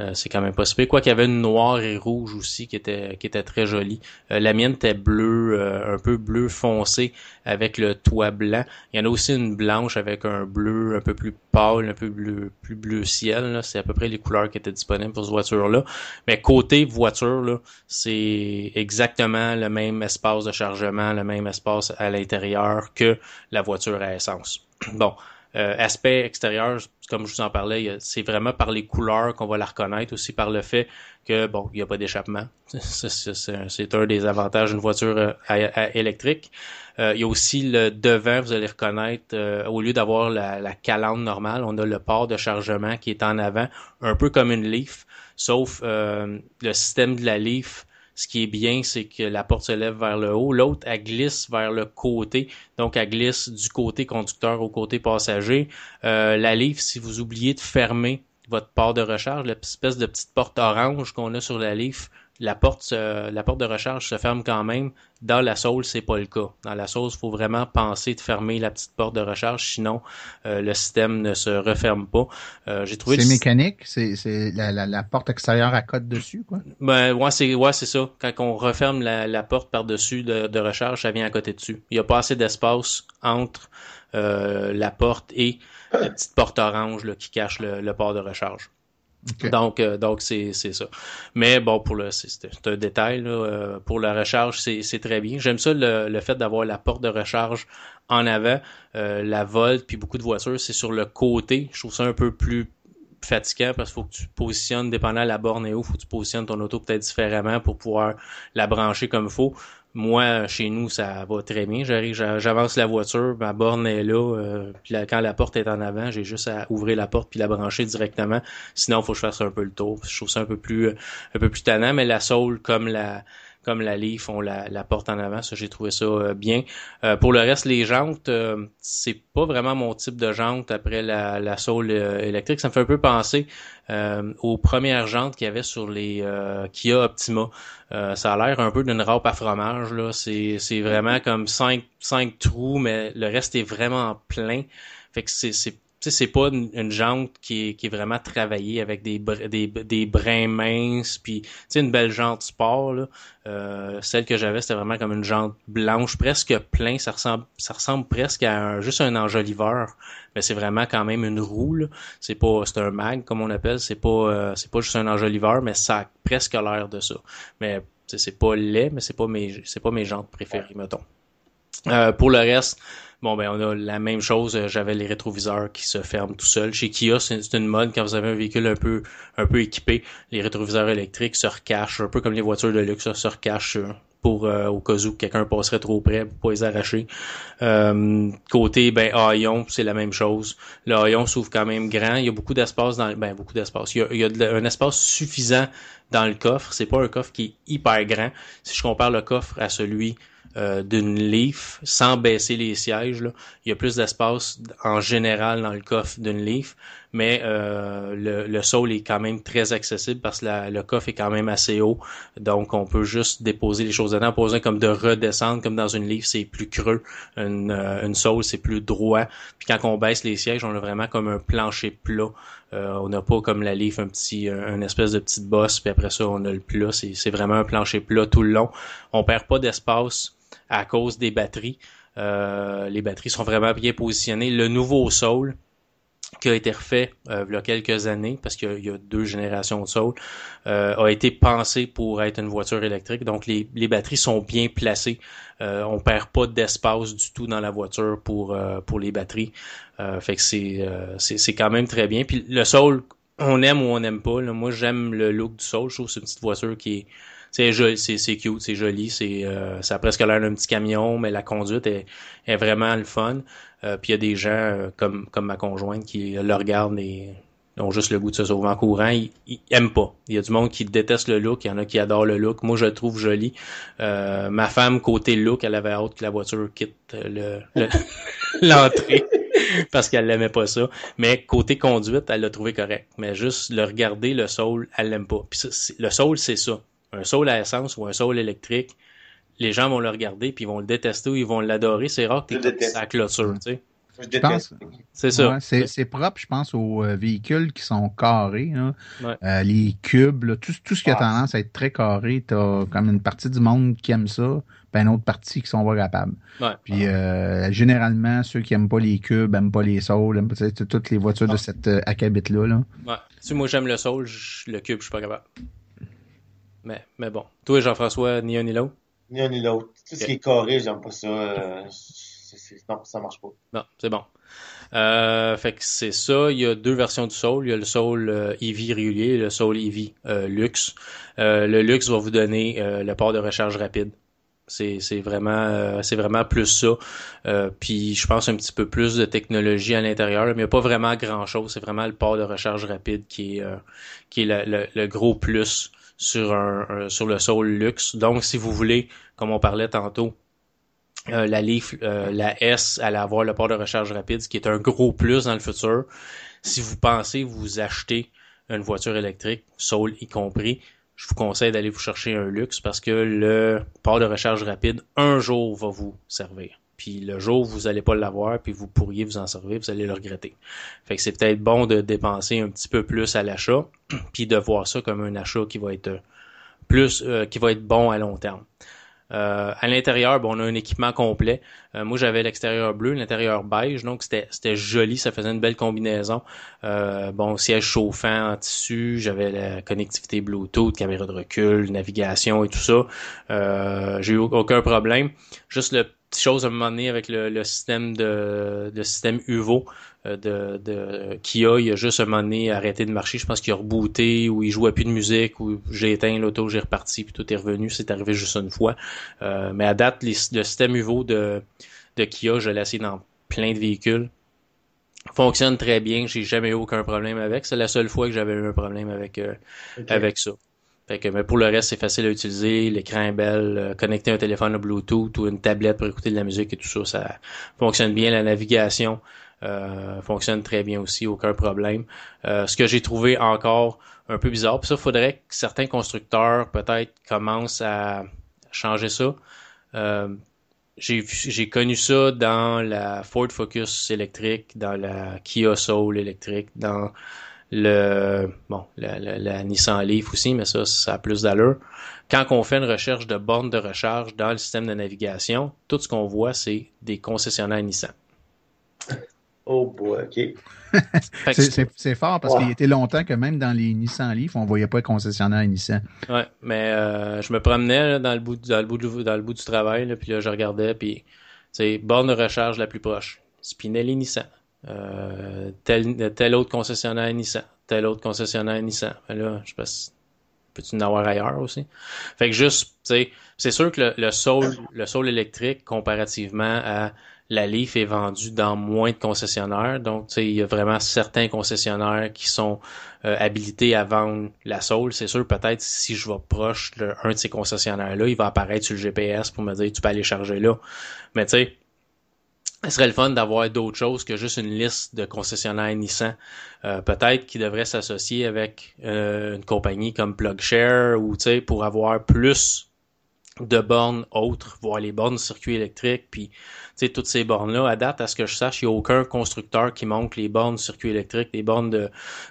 euh, c'est quand même pas super. Quoi qu'il y avait une noire et rouge aussi qui était qui était très jolie. Euh, la mienne était bleue, un peu bleu foncé avec le toit blanc. Il y en a aussi une blanche avec un bleu un peu plus pâle, un peu bleu, plus bleu ciel. C'est à peu près les couleurs qui étaient disponibles pour cette voiture-là. Mais côté voiture, c'est exactement le même espace de chargement, le même espace à l'intérieur que la voiture à essence. (clears throat) Bon, euh, aspect extérieur, comme je vous en parlais, c'est vraiment par les couleurs qu'on va la reconnaître, aussi par le fait que bon, il n'y a pas d'échappement. (laughs) c'est un des avantages d'une voiture euh, électrique. Euh, il y a aussi le devant, vous allez reconnaître, euh, au lieu d'avoir la, la calandre normale, on a le port de chargement qui est en avant, un peu comme une Leaf, sauf le système de la Leaf ce qui est bien, c'est que la porte se lève vers le haut. L'autre, elle glisse vers le côté. Donc, elle glisse du côté conducteur au côté passager. Euh, la livre, si vous oubliez de fermer votre port de recharge, l'espèce de petite porte orange qu'on a sur la livre, la porte, se, la porte de recharge se ferme quand même. Dans la sauce, c'est pas le cas. Dans la sauce, il faut vraiment penser de fermer la petite porte de recharge, sinon euh, le système ne se referme pas.
Euh, j'ai trouvé. C'est mécanique, c'est, c'est la, la, la, porte extérieure à côte dessus, quoi?
Ben ouais, c'est ouais, c'est ça. Quand on referme la, la porte par dessus de, de, recharge, ça vient à côté dessus. Il n'y a pas assez d'espace entre euh, la porte et la petite porte orange là, qui cache le, le port de recharge. Donc, euh, donc c'est, c'est ça. Mais bon, pour le, c'est, c'est un détail. Euh, pour la recharge, c'est, c'est très bien. J'aime ça le, le, fait d'avoir la porte de recharge en avant, euh, la volte puis beaucoup de voitures, c'est sur le côté. Je trouve ça un peu plus fatigant parce qu'il faut que tu positionnes, dépendant de la borne et où, faut que tu positionnes ton auto peut-être différemment pour pouvoir la brancher comme il faut moi, chez nous, ça va très bien. J'arrive, j'avance la voiture, ma borne est là. Euh, puis là, quand la porte est en avant, j'ai juste à ouvrir la porte puis la brancher directement. Sinon, faut que je fasse un peu le tour. Je trouve ça un peu plus, euh, un peu plus tannant. Mais la Soul, comme la, comme la Lee font la, la, porte en avant. Ça, j'ai trouvé ça euh, bien. Euh, pour le reste, les jantes, euh, c'est pas vraiment mon type de jante après la, la euh, électrique. Ça me fait un peu penser euh, aux premières jantes qu'il y avait sur les euh, Kia Optima. ça a l'air un peu d'une râpe à fromage. Là. C'est, c'est vraiment comme cinq, cinq trous, mais le reste est vraiment plein. Fait que c'est sais, c'est pas une, jante qui est, vraiment travaillée avec des, brins minces, puis tu une belle jante sport. Euh, celle que j'avais, c'était vraiment comme une jante blanche, presque plein. Ça ressemble, presque à un, juste un enjoliveur, mais c'est vraiment quand même une roue. C'est pas, c'est un mag comme on appelle. C'est pas, euh, c'est pas juste un enjoliveur, mais ça a presque l'air de ça. Mais c'est pas laid, mais c'est pas mes, c'est pas mes jantes préférées, mettons. Euh, pour le reste, Bon, ben, on a la même chose. Euh, j'avais les rétroviseurs qui se ferment tout seuls. Chez Kia, c'est une mode quand vous avez un véhicule un peu, un peu équipé. Les rétroviseurs électriques se recachent, un peu comme les voitures de luxe, se recachent euh, pour euh, au cas où quelqu'un passerait trop près pour pas les arracher. Côté ben haillon, c'est la même chose. Le haillon s'ouvre quand même grand, il y a beaucoup d'espace dans ben beaucoup d'espace. Il y a, il un espace suffisant dans le coffre, c'est pas un coffre qui est hyper grand. Si je compare le coffre à celui euh, d'une Leaf sans baisser les sièges. Il y a plus d'espace en général dans le coffre d'une Leaf, mais euh, le, le sol est quand même très accessible parce que le coffre est quand même assez haut. Donc, on peut juste déposer les choses dedans. Pas besoin comme de redescendre, comme dans une livre, c'est plus creux. Une, euh, une c'est plus droit. Puis quand on baisse les sièges, on a vraiment comme un plancher plat. Euh, on n'a pas comme la livre un petit, un espèce de petite bosse, puis après ça, on a le plat. C'est vraiment un plancher plat tout le long. On perd pas d'espace à cause des batteries. Les batteries sont vraiment bien positionnées. Le nouveau sol, qui a été refait euh, il y a quelques années, parce qu'il y, a deux générations de Soul, euh, a été pensé pour être une voiture électrique. Donc les, les batteries sont bien placées. Euh, on perd pas d'espace du tout dans la voiture pour, euh, pour les batteries. Euh, fait que euh, c'est quand même très bien. Puis le Soul, on aime ou on n'aime pas. Là. Moi j'aime le look du Soul. Je trouve que c'est une petite voiture qui est c'est joli c'est cute, c'est joli, c'est euh, ça a presque l'air d'un petit camion, mais la conduite est, vraiment le fun. Euh, puis il y a des gens euh, comme comme ma conjointe qui le regardent et ont juste le goût de se sauver en courant. Ils, ils aiment pas. Il y a du monde qui déteste le look, il y en a qui adorent le look. Moi, je le trouve joli. Euh, ma femme, côté look, elle avait hâte que la voiture quitte le (laughs) l'entrée. (laughs) Parce qu'elle l'aimait pas ça. Mais côté conduite, elle l'a trouvé correct. Mais juste le regarder, le soul, elle l'aime pas. Puis le soul, c'est ça un saule à essence ou un saule électrique, les gens vont le regarder puis ils vont le détester ou ils vont l'adorer. C'est rare que tu à la clôture, tu sais.
Je pense, c'est ça. C'est, propre, je pense, aux euh, véhicules qui sont carrés. Euh, les cubes, tout, ce qui a tendance à être très carré, tu as comme une partie du monde qui aime ça, puis une autre partie qui sont pas capables. Puis euh, généralement, ceux qui aiment pas les cubes, aiment pas les saules, aiment pas toutes les voitures de ah. cette euh,
acabit-là. Si moi j'aime le saule, le cube, je suis pas capable. Mais, mais bon. Toi, Jean-François, ni un ni l'autre?
Ni un ni l'autre. Tout ce qui est carré, j'aime pas ça. Euh, non, ça marche pas.
Non, c'est bon. Euh, fait que c'est ça. Il y a deux versions du Soul. Il y a le Soul euh, EV régulier et le Soul EV euh, Luxe. Euh, le Luxe va vous donner euh, le port de recharge rapide. C'est vraiment, c'est vraiment plus ça. puis je pense un petit peu plus de technologie à l'intérieur, mais il n'y a pas vraiment grand chose. C'est vraiment le port de recharge rapide qui est, qui est le, le, le gros plus sur, un, sur le Soul Luxe. Donc, si vous voulez, comme on parlait tantôt, euh, la Leaf, euh, la S, allait avoir le port de recharge rapide, ce qui est un gros plus dans le futur. Si vous pensez vous acheter une voiture électrique, Soul y compris, je vous conseille d'aller vous chercher un luxe parce que le port de recharge rapide, un jour, va vous servir puis le jour où vous allez pas l'avoir, puis vous pourriez vous en servir, vous allez le regretter. Fait que c'est peut-être bon de dépenser un petit peu plus à l'achat, (clears throat) puis de voir ça comme un achat qui va être euh, plus, euh, qui va être bon à long terme. Euh, à l'intérieur, bon, on a un équipement complet. Euh, moi, j'avais l'extérieur bleu, l'intérieur beige, donc c'était c'était joli, ça faisait une belle combinaison. Bon, siège chauffant en tissu, j'avais la connectivité Bluetooth, caméra de recul, navigation et tout ça. J'ai eu aucun problème. Juste le chose à un moment donné avec le, le système de le système UVO euh, de, de Kia, il a juste à un moment donné arrêté de marcher. Je pense qu'il a rebooté ou il jouait plus de musique ou j'ai éteint l'auto, j'ai reparti puis tout est revenu. C'est arrivé juste une fois. Euh, mais à date, le système UVO de, de Kia, je l'ai essayé dans plein de véhicules. Fonctionne très bien, j'ai jamais eu aucun problème avec. C'est la seule fois que j'avais eu un problème avec euh, avec ça. Fait que, mais pour le reste, c'est facile à utiliser. L'écran est bel. Euh, connecter un téléphone au Bluetooth ou une tablette pour écouter de la musique et tout ça, ça fonctionne bien. La navigation euh, fonctionne très bien aussi, aucun problème. Euh, ce que j'ai trouvé encore un peu bizarre, puis ça, faudrait que certains constructeurs peut-être commencent à changer ça. Euh, j'ai connu ça dans la Ford Focus électrique, dans la Kia Soul électrique, dans le bon la, Nissan Leaf aussi, mais ça, ça a plus d'allure. Quand on fait une recherche de bornes de recharge dans le système de navigation, tout ce qu'on voit, c'est des concessionnaires Nissan.
Oh boy, OK. (laughs)
c'est fort parce qu'il était longtemps que même dans les Nissan Leaf, on ne voyait pas les concessionnaires Nissan.
Ouais, mais euh, je me promenais dans, le bout, dans, le bout du, dans le bout du travail, puis là, je regardais, puis c'est borne de recharge la plus proche. Spinelli Nissan. Euh, tel, tel, autre concessionnaire Nissan, tel autre concessionnaire Nissan. Mais là, je sais pas si peux-tu en avoir ailleurs aussi? Fait que juste, tu sais, c'est sûr que le, le le Soul électrique, comparativement à la Leaf est vendu dans moins de concessionnaires. Donc, tu sais, il y a vraiment certains concessionnaires qui sont euh, habilités à vendre la Soul. C'est sûr, peut-être si je vais proche d'un de, de ces concessionnaires-là, il va apparaître sur le GPS pour me dire tu peux aller charger là. Mais tu sais, ce serait le fun d'avoir d'autres choses que juste une liste de concessionnaires Nissan. Euh, Peut-être qu'ils devraient s'associer avec euh, une compagnie comme PlugShare ou pour avoir plus de bornes autres, voir les bornes circuit électrique, puis toutes ces bornes-là. À date, à ce que je sache, il n'y a aucun constructeur qui montre les bornes circuit électrique, les bornes de,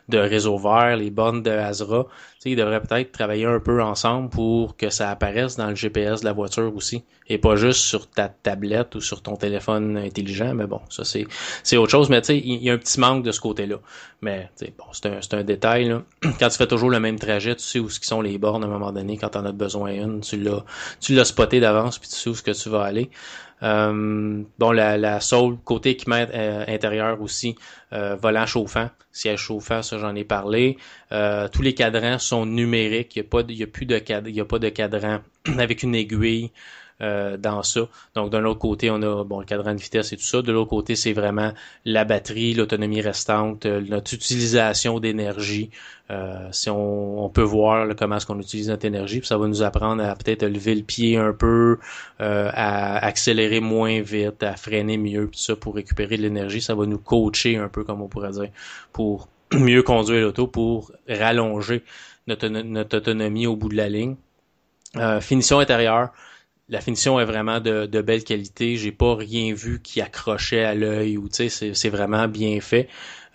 de réseau vert, les bornes de Azra ils devraient peut-être travailler un peu ensemble pour que ça apparaisse dans le GPS de la voiture aussi, et pas juste sur ta tablette ou sur ton téléphone intelligent. Mais bon, ça c'est c'est autre chose. Mais tu sais, il y, a un petit manque de ce côté-là. Mais bon, c'est un c'est un détail. Là. (clears throat) Quand tu fais toujours le même trajet, tu sais où ce sont les bornes à un moment donné. Quand t'en as besoin une, tu l'as tu spoté d'avance puis tu sais où ce que tu vas aller. Euh, bon la, la Soul, côté équipement euh, intérieur aussi, euh, volant chauffant, siège chauffant, ça j'en ai parlé. tous les cadrans sont numériques, il n'y a, pas a plus de a pas de cadran (clears throat) avec une aiguille. Euh, dans ça. Donc, d'un autre côté, on a bon, le cadran de vitesse et tout ça. De l'autre côté, c'est vraiment la batterie, l'autonomie restante, euh, notre utilisation d'énergie. Euh, si on, on, peut voir là, comment est-ce qu'on utilise notre énergie, puis ça va nous apprendre à peut-être lever le pied un peu, euh, à accélérer moins vite, à freiner mieux, puis ça pour récupérer de l'énergie. Ça va nous coacher un peu, comme on pourrait dire, pour (clears throat) mieux conduire l'auto, pour rallonger notre, notre, autonomie au bout de la ligne. Euh, finition intérieure, la finition est vraiment de, belle qualité. J'ai pas rien vu qui accrochait à l'œil ou tu sais, c'est vraiment bien fait.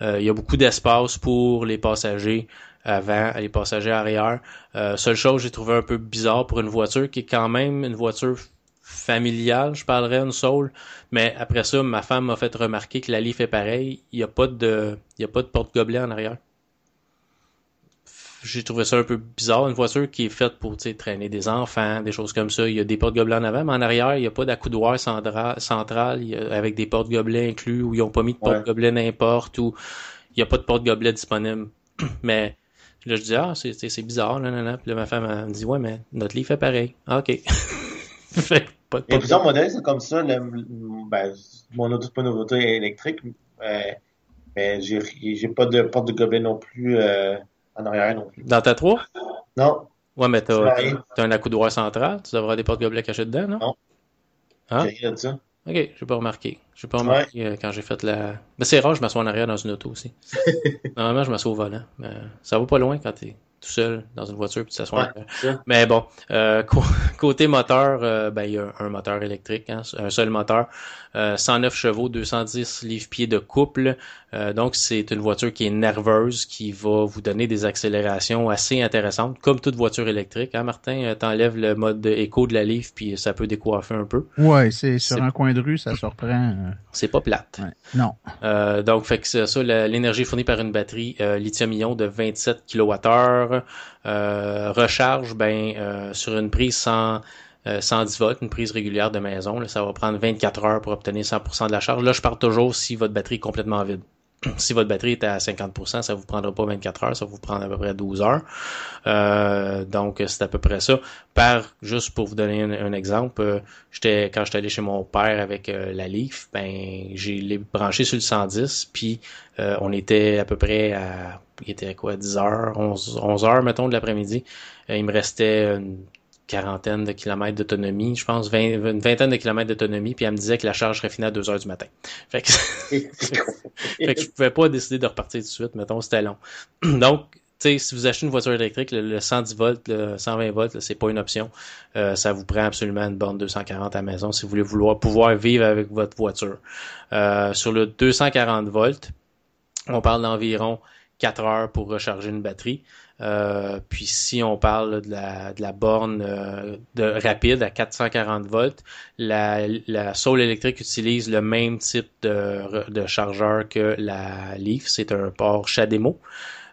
Euh, il y a beaucoup d'espace pour les passagers avant, et les passagers arrière. Euh, seule chose, j'ai trouvé un peu bizarre pour une voiture qui est quand même une voiture familiale, je parlerais une Soul, mais après ça, ma femme m'a fait remarquer que la Leaf est pareil. Il n'y a pas de, y a pas de porte-gobelet en arrière j'ai trouvé ça un peu bizarre. Une voiture qui est faite pour traîner des enfants, des choses comme ça. Il y a des portes gobelets en avant, mais en arrière, il n'y a pas d'accoudoir central avec des portes gobelets inclus où ils n'ont pas mis de porte gobelets n'importe où il n'y a pas de porte gobelets disponible. (clears throat) mais là, je dis, ah, c'est bizarre. Là, là, là. Puis là, ma femme me dit, ouais, mais notre lit fait pareil. Ah, OK. (laughs)
fait pas de Il y a plusieurs modèles, c'est comme ça. Ben, mon auto, pas une auto électrique. mais, mais j'ai pas de porte de non plus. Euh, ah non, non plus.
Dans ta 3
Non.
Ouais, mais t'as, un accoudoir central. Tu devrais avoir des portes-gobelets cachés dedans, non?
Non.
Hein?
J'ai rien de ça.
Ok, j'ai pas remarqué. J'ai pas remarqué euh, quand j'ai fait la. Mais c'est rare, je m'assois en arrière dans une auto aussi. (laughs) Normalement, je m'assois au volant. Mais ça va pas loin quand t'es tout seul dans une voiture puis tu t'assois en arrière. Mais bon, euh, (laughs) côté moteur, euh, ben il y a un moteur électrique, hein, un seul moteur, euh, 109 chevaux, 210 livres-pieds de couple, euh, donc, c'est une voiture qui est nerveuse, qui va vous donner des accélérations assez intéressantes, comme toute voiture électrique. Hein, Martin, euh, t'enlèves le mode écho de la livre, puis ça peut décoiffer un peu.
Ouais, c'est sur un coin de rue, ça surprend. Euh.
C'est pas plate.
Non.
Euh, donc, fait que ça, l'énergie fournie par une batterie lithium-ion de 27 kWh. recharge, ben, sur une prise sans... 110 volts, une prise régulière de maison. Là, ça va prendre 24 heures pour obtenir 100% de la charge. Là, je parle toujours si votre batterie est complètement vide si votre batterie est à 50%, ça vous prendra pas 24 heures, ça vous prend à peu près 12 heures. Euh, donc c'est à peu près ça. Par juste pour vous donner un, exemple, euh, j'étais quand j'étais allé chez mon père avec euh, la Leaf, ben j'ai les branché sur le 110, puis euh, on était à peu près à il était quoi 10 heures, 11, 11 heures mettons de l'après-midi. il me restait une quarantaine de kilomètres d'autonomie, je pense 20, une vingtaine de kilomètres d'autonomie, puis elle me disait que la charge serait finie à 2 heures du matin. (laughs) Fait que, (laughs) fait que pouvais pas décider de repartir tout de suite, mettons, c'était long. (clears throat) Donc, si vous achetez une voiture électrique, le, 110 volts, le 120 volts, c'est pas une option. Euh, ça vous prend absolument une borne 240 à la maison si vous voulez vouloir pouvoir vivre avec votre voiture. Euh, sur le 240 volts, on parle d'environ 4 heures pour recharger une batterie. Euh, puis si on parle de la, borne euh, rapide à 440 volts, la, la Soul électrique utilise le même type de, de chargeur que la Leaf, c'est un port Chademo.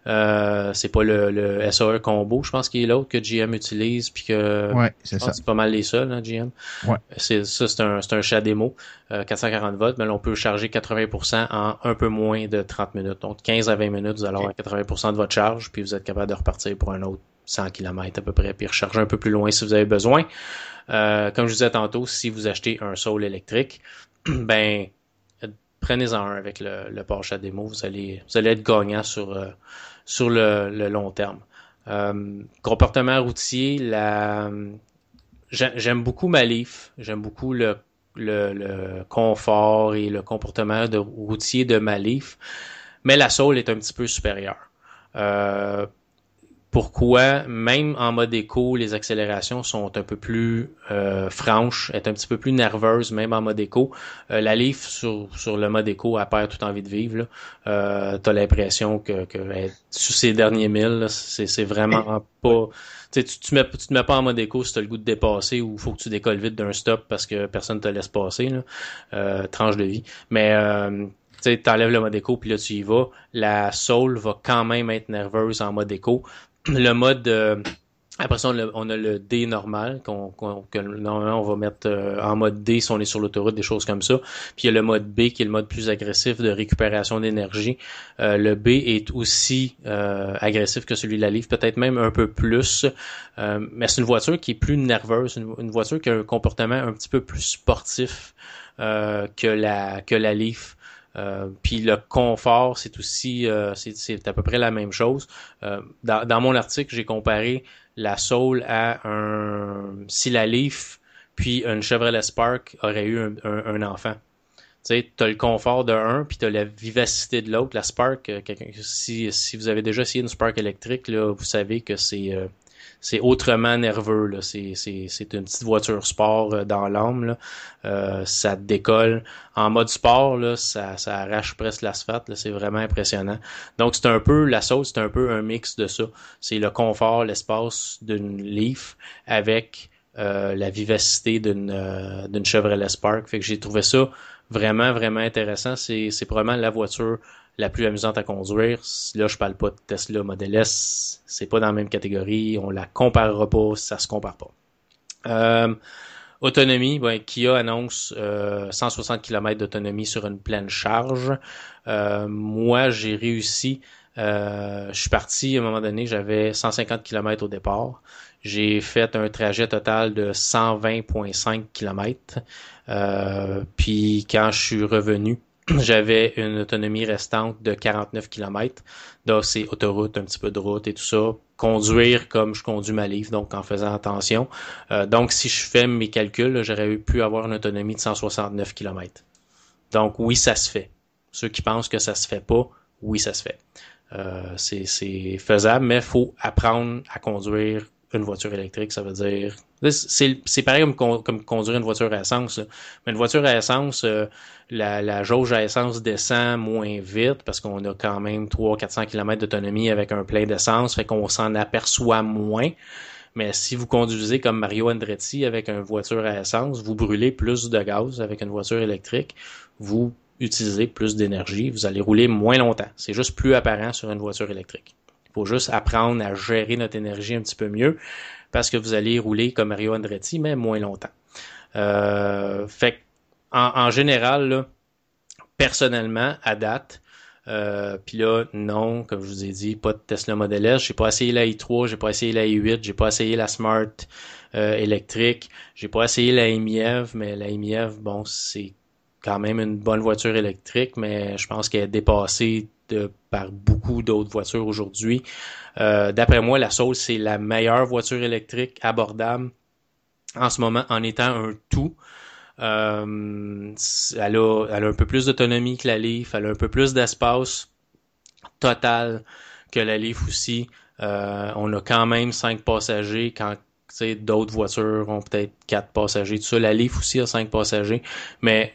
Euh, c'est pas le, le SAE combo, je pense, qui est l'autre que GM utilise, puis que
ouais, c'est
pas mal les seuls, hein, GM.
Ouais.
C'est ça, c'est un, c'est un chat démo, euh, 440 volts, mais on peut charger 80% en un peu moins de 30 minutes. Donc 15 à 20 minutes, vous allez avoir 80% de votre charge, puis vous êtes capable de repartir pour un autre 100 km à peu près, puis recharger un peu plus loin si vous avez besoin. Euh, comme je vous disais tantôt, si vous achetez un Soul électrique, (clears throat) ben prenez-en un avec le, le Porsche démo. Vous allez, vous allez être gagnant sur, euh, sur le, le, long terme. Euh, comportement routier, la... j'aime beaucoup ma Leaf. J'aime beaucoup le, le, le, confort et le comportement de routier de ma Leaf. Mais la Soul est un petit peu supérieure. Euh, pourquoi même en mode écho, les accélérations sont un peu plus euh, franches, est un petit peu plus nerveuse même en mode écho. Euh, la Leaf sur, sur le mode écho, elle perd toute envie de vivre. Là. Euh, t'as l'impression que, que sur ces derniers milles, c'est, c'est vraiment pas... Tu, tu, mets, te mets pas en mode écho si t'as le goût de dépasser ou faut que tu décolles vite d'un stop parce que personne te laisse passer. Là. Euh, tranche de vie. Mais tu enlèves le mode écho, puis là, tu y vas. La soul va quand même être nerveuse en mode écho le mode. Euh, après ça, on, a, le D normal, qu'on, qu que normalement on va mettre euh, en mode D si on est sur l'autoroute, des choses comme ça. Puis il y a le mode B qui est le mode plus agressif de récupération d'énergie. Euh, le B est aussi euh, agressif que celui de la Leaf peut-être même un peu plus. Euh, mais c'est une voiture qui est plus nerveuse, une, une, voiture qui a un comportement un petit peu plus sportif euh, que la que la Leaf. Euh, puis le confort, c'est aussi, euh, c'est à peu près la même chose. Euh, dans, mon article, j'ai comparé la Soul à un, si la Leaf puis une Chevrolet Spark aurait eu un, enfant. Tu sais, as le confort de un, puis as la vivacité de l'autre. La Spark, si, si vous avez déjà essayé une Spark électrique, là, vous savez que c'est c'est autrement nerveux. C'est, c'est, une petite voiture sport euh, dans l'âme. Euh, ça décolle. En mode sport, là, ça, ça arrache presque l'asphalte. C'est vraiment impressionnant. Donc, c'est un peu, la sauce, c'est un peu un mix de ça. C'est le confort, l'espace d'une Leaf avec euh, la vivacité d'une, euh, d'une Chevrolet Spark. Fait que j'ai trouvé ça vraiment, vraiment intéressant. C'est, c'est probablement la voiture la plus amusante à conduire. Là, je parle pas de Tesla Model S, c'est pas dans la même catégorie, on la comparera pas, ça se compare pas. Euh, autonomie, ben, Kia annonce euh, 160 km d'autonomie sur une pleine charge. Euh, moi, j'ai réussi. je suis parti à un moment donné, j'avais 150 km au départ. J'ai fait un trajet total de 120,5 km. puis quand je suis revenu, (clears throat) j'avais une autonomie restante de 49 km. Donc, c'est autoroute, un petit peu de route et tout ça. Conduire comme je conduis ma livre, donc en faisant attention. Euh, donc, si je fais mes calculs, j'aurais pu avoir une autonomie de 169 km. Donc, oui, ça se fait. Ceux qui pensent que ça se fait pas, oui, ça se fait. Euh, c'est faisable, mais faut apprendre à conduire une voiture électrique, ça veut dire. C'est pareil comme, conduire une voiture à essence. Mais une voiture à essence, euh, la, la, jauge à essence descend moins vite parce qu'on a quand même 300-400 km d'autonomie avec un plein d'essence, fait qu'on s'en aperçoit moins. Mais si vous conduisez comme Mario Andretti avec une voiture à essence, vous brûlez plus de gaz avec une voiture électrique, vous utilisez plus d'énergie, vous allez rouler moins longtemps. C'est juste plus apparent sur une voiture électrique. Il faut juste apprendre à gérer notre énergie un petit peu mieux parce que vous allez rouler comme Mario Andretti, mais moins longtemps. Euh, fait en, en général, personnellement, à date, euh, puis là, non, comme je vous ai dit, pas de Tesla Model S. J'ai pas essayé la i3, j'ai pas essayé la i8, j'ai pas essayé la Smart euh, électrique, j'ai pas essayé la MIEV, mais la MIEV, bon, c'est quand même une bonne voiture électrique, mais je pense qu'elle est dépassée par beaucoup d'autres voitures aujourd'hui. Euh, d'après moi, la Soul, c'est la meilleure voiture électrique abordable en ce moment en étant un tout. Euh, elle, a, elle, a, un peu plus d'autonomie que la Leaf, elle a un peu plus d'espace total que la Leaf aussi. Euh, on a quand même cinq passagers quand d'autres voitures ont peut-être quatre passagers. Tout ça, la Leaf aussi a cinq passagers, mais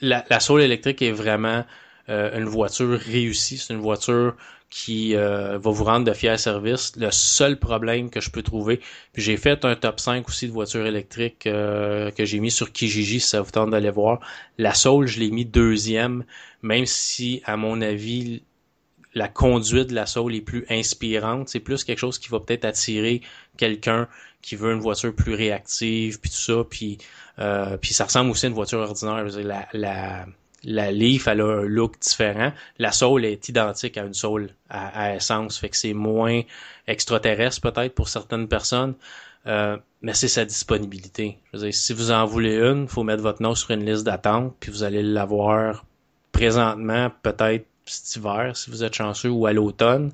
la, la Soul électrique est vraiment euh, une voiture réussie, c'est une voiture qui euh, va vous rendre de fiers services. Le seul problème que je peux trouver, puis j'ai fait un top 5 aussi de voitures électriques euh, que j'ai mis sur Kijiji, si ça vous tente d'aller voir. La Soul, je l'ai mis deuxième, même si, à mon avis, la conduite de la Soul est plus inspirante. C'est plus quelque chose qui va peut-être attirer quelqu'un qui veut une voiture plus réactive, puis tout ça. Puis, puis ça ressemble aussi à une voiture ordinaire. La, la leaf a un look différent. La soul est identique à une soul à, essence, fait que c'est moins extraterrestre peut-être pour certaines personnes, euh, mais c'est sa disponibilité. Je veux dire, si vous en voulez une, faut mettre votre nom sur une liste d'attente, puis vous allez l'avoir présentement, peut-être cet hiver si vous êtes chanceux ou à l'automne.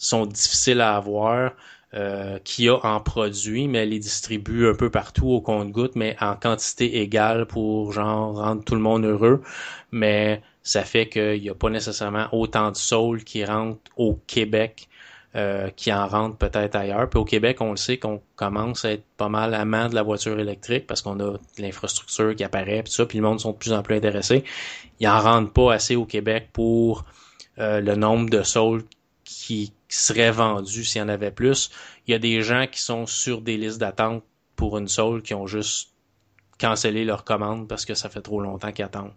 Ils sont difficiles à avoir euh, qui a en produit, mais elle les distribue un peu partout au compte-goutte, mais en quantité égale pour genre rendre tout le monde heureux. Mais ça fait qu'il n'y a pas nécessairement autant de soul qui rentrent au Québec. Euh, qui en rentrent peut-être ailleurs. Puis au Québec, on le sait qu'on commence à être pas mal amant de la voiture électrique parce qu'on a l'infrastructure qui apparaît, puis ça, puis le monde sont de plus en plus intéressés. Ils en rentrent pas assez au Québec pour euh, le nombre de sols qui, qui seraient vendus s'il y en avait plus. Il y a des gens qui sont sur des listes d'attente pour une seule qui ont juste cancellé leur commande parce que ça fait trop longtemps qu'ils attendent.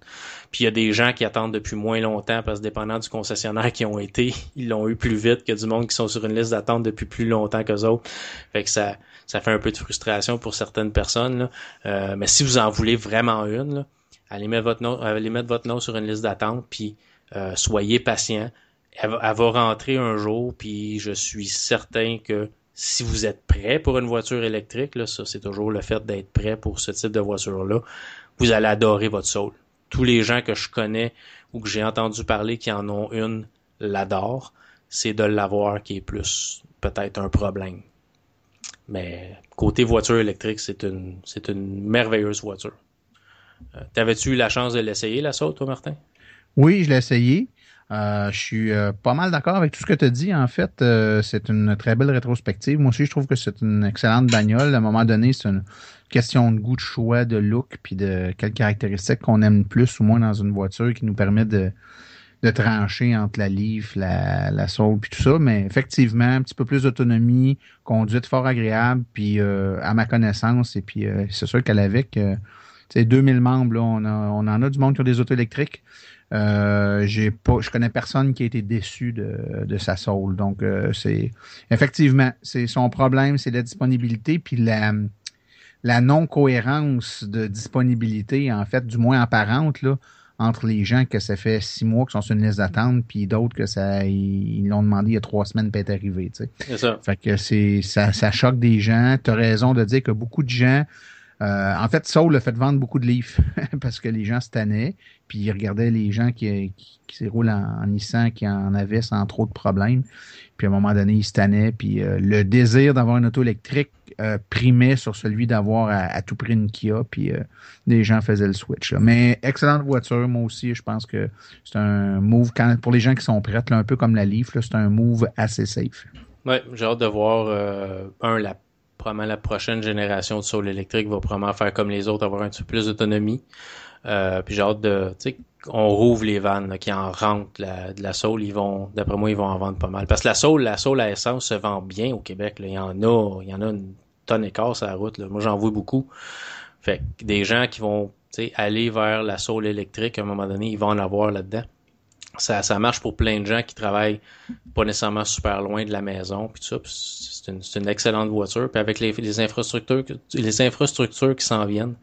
Puis il y a des gens qui attendent depuis moins longtemps parce que dépendant du concessionnaire qui ont été, (laughs) ils l'ont eu plus vite que du monde qui sont sur une liste d'attente depuis plus longtemps qu'eux autres. Fait que ça, ça fait un peu de frustration pour certaines personnes. Euh, mais si vous en voulez vraiment une, allez mettre votre nom, allez mettre votre nom sur une liste d'attente, puis euh, soyez patient elle, va rentrer un jour, puis je suis certain que si vous êtes prêt pour une voiture électrique, là, ça c'est toujours le fait d'être prêt pour ce type de voiture-là, vous allez adorer votre Soul. Tous les gens que je connais ou que j'ai entendu parler qui en ont une l'adorent. C'est de l'avoir qui est plus peut-être un problème. Mais côté voiture électrique, c'est une, une merveilleuse voiture. Euh, t'avais-tu eu la chance de l'essayer, la saute, toi, Martin?
Oui, je l'ai essayé. Euh, je suis euh, pas mal d'accord avec tout ce que tu as dit. En fait, euh, c'est une très belle rétrospective. Moi aussi, je trouve que c'est une excellente bagnole. À un moment donné, c'est une question de goût, de choix, de look, puis de quelles caractéristiques qu'on aime plus ou moins dans une voiture qui nous permet de, de trancher entre la Leaf, la, la Soul, puis tout ça. Mais effectivement, un petit peu plus d'autonomie, conduite fort agréable, puis euh, à ma connaissance, et puis euh, c'est sûr qu'à l'avec, 2000 membres, là, on, a, on en a du monde qui a des autos électriques. Euh, j'ai pas, je connais personne qui a été déçu de, de sa soul. Donc, euh, c'est effectivement, c'est son problème, c'est la disponibilité, puis la, la non-cohérence de disponibilité, en fait, du moins apparente, là, entre les gens que ça fait six mois qu'ils sont sur une liste d'attente, puis d'autres que ça ils l'ont demandé il y a trois semaines peut être arrivé. Tu sais.
C'est ça.
Fait que c'est ça, ça choque des gens. Tu as raison de dire que beaucoup de gens euh, en fait, Saul a fait de vendre beaucoup de livres (laughs) parce que les gens se puis ils regardaient les gens qui, se roulent en, Nissan, qui en avaient sans trop de problèmes. Puis à un moment donné, ils se puis euh, le désir d'avoir une auto électrique euh, primait sur celui d'avoir à, tout prix une Kia, puis les gens faisaient le switch. Mais excellente voiture, moi aussi, je pense que c'est un move, pour les gens qui sont prêts, un peu comme la Leaf, c'est un move assez safe.
Oui, j'ai hâte de voir, un, lap probablement la prochaine génération de saules électriques va probablement faire comme les autres, avoir un petit peu plus d'autonomie. Euh, puis j'ai hâte de, tu sais, on rouvre les vannes qui en rentrent la, de la saule, ils vont, d'après moi, ils vont en vendre pas mal. Parce que la saule, la saule à essence se vend bien au Québec. Là. Il y en a, il y en a une tonne et quart sur la route. Moi, j'en vois beaucoup. Fait que des gens qui vont, tu sais, aller vers la saule électrique, à un moment donné, ils vont en avoir là-dedans ça, ça, marche pour plein de gens qui travaillent pas nécessairement super loin de la maison puis tout ça c'est une, une, excellente voiture. Puis avec les, les infrastructures les infrastructures qui s'en viennent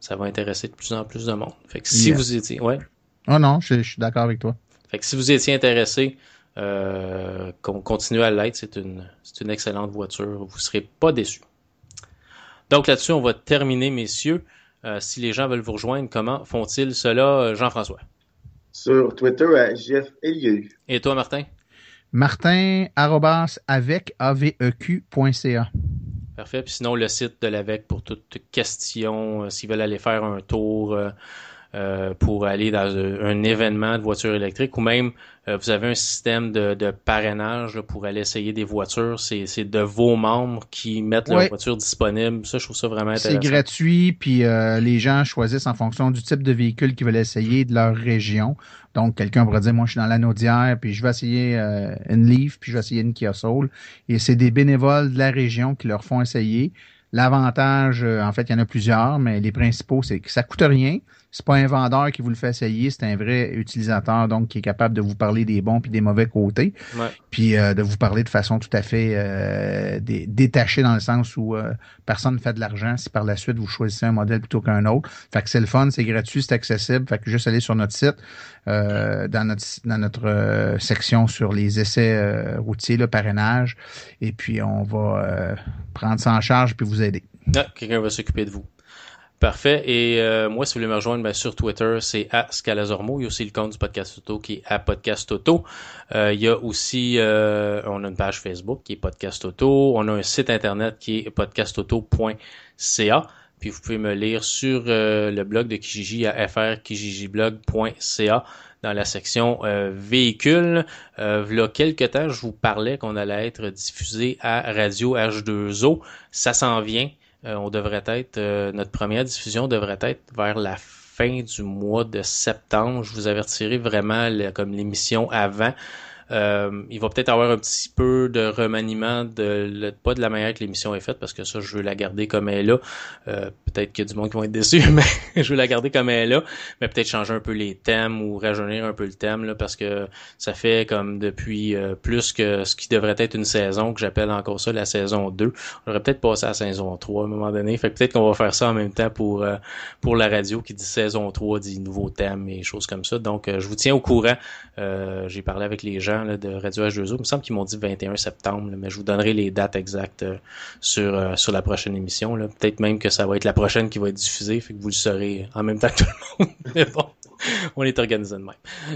ça va intéresser de plus en plus de monde. Fait que si vous étiez ouais.
Oh non je, je suis d'accord avec toi.
Fait que si vous étiez intéressé euh, continue à l'être c'est une c'est une excellente voiture. Vous ne serez pas déçus. Donc là-dessus on va terminer messieurs. Euh, si les gens veulent vous rejoindre comment font-ils cela euh, Jean-François?
sur Twitter à Jeff Elieu.
Et toi, Martin?
Martin, arrobas, avec, aveq.ca.
Parfait. Puis sinon, le site de l'AVEC pour toute question, euh, s'ils veulent aller faire un tour, euh, euh, pour aller dans un événement de voiture électrique ou même euh, vous avez un système de, de, parrainage pour aller essayer des voitures. C'est de vos membres qui mettent ouais. leur voiture disponible. Ça, je trouve ça vraiment intéressant.
C'est gratuit, puis euh, les gens choisissent en fonction du type de véhicule qu'ils veulent essayer de leur région. Donc, quelqu'un pourrait dire, moi, je suis dans la Naudière, puis je vais essayer euh, une Leaf, puis je vais essayer une Kia Soul. Et c'est des bénévoles de la région qui leur font essayer. L'avantage, euh, en fait, il y en a plusieurs, mais les principaux, c'est que ça coûte rien c'est pas un vendeur qui vous le fait essayer, c'est un vrai utilisateur donc qui est capable de vous parler des bons puis des mauvais côtés, ouais. puis euh, de vous parler de façon tout à fait euh, détachée dans le sens où euh, personne ne fait de l'argent si par la suite vous choisissez un modèle plutôt qu'un autre. Fait que c'est le fun, c'est gratuit, c'est accessible. Fait que juste aller sur notre site, euh, dans notre dans notre euh, section sur les essais euh, routiers, le parrainage, et puis on va prendre ça en charge puis vous aider.
Ah, quelqu'un va s'occuper de vous. Parfait. Et euh, moi, si vous voulez me rejoindre, ben, sur Twitter, c'est à Scalazormo. Il y a aussi le compte du Podcast Auto qui est à Podcast Auto. Euh, il y a aussi, euh, on a une page Facebook qui est Podcast Auto. On a un site internet qui est podcastauto.ca. Puis vous pouvez me lire sur euh, le blog de Kijiji à frkijijiblog.ca dans la section euh, véhicules. Euh, il y a quelques temps, je vous parlais qu'on allait être diffusé à Radio H2O. Ça s'en vient. Euh, on devrait être, euh, notre première diffusion devrait être vers la fin du mois de septembre. Je vous avertirai vraiment comme l'émission avant euh, il va peut-être avoir un petit peu de remaniement de le, pas de la manière que l'émission est faite parce que ça je veux la garder comme elle est là. Euh, peut-être qu'il y a du monde qui vont être déçus (laughs) mais je veux la garder comme elle est là, mais peut-être changer un peu les thèmes ou rajeunir un peu le thème là parce que ça fait comme depuis euh, plus que ce qui devrait être une saison que j'appelle encore ça la saison 2. On aurait peut-être passé à saison 3 à un moment donné, fait que peut-être qu'on va faire ça en même temps pour euh, pour la radio qui dit saison 3 dit nouveaux thèmes et choses comme ça. Donc euh, je vous tiens au courant. j'ai parlé avec les gens de Radio H2O. Il me semble qu'ils m'ont dit 21 septembre, mais je vous donnerai les dates exactes euh, sur, euh, sur la prochaine émission. Peut-être même que ça va être la prochaine qui va être diffusée, fait que vous le saurez en même temps que tout le monde. (laughs) mais bon, on est organisé de même.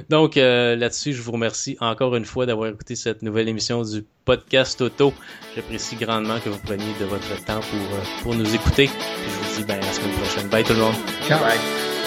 Donc euh, là-dessus, je vous remercie encore une fois d'avoir écouté cette nouvelle émission du podcast auto. J'apprécie grandement que vous preniez de votre temps pour, pour nous écouter. Je vous dis ben, à la semaine prochaine. Bye tout le monde.
Ciao. Bye.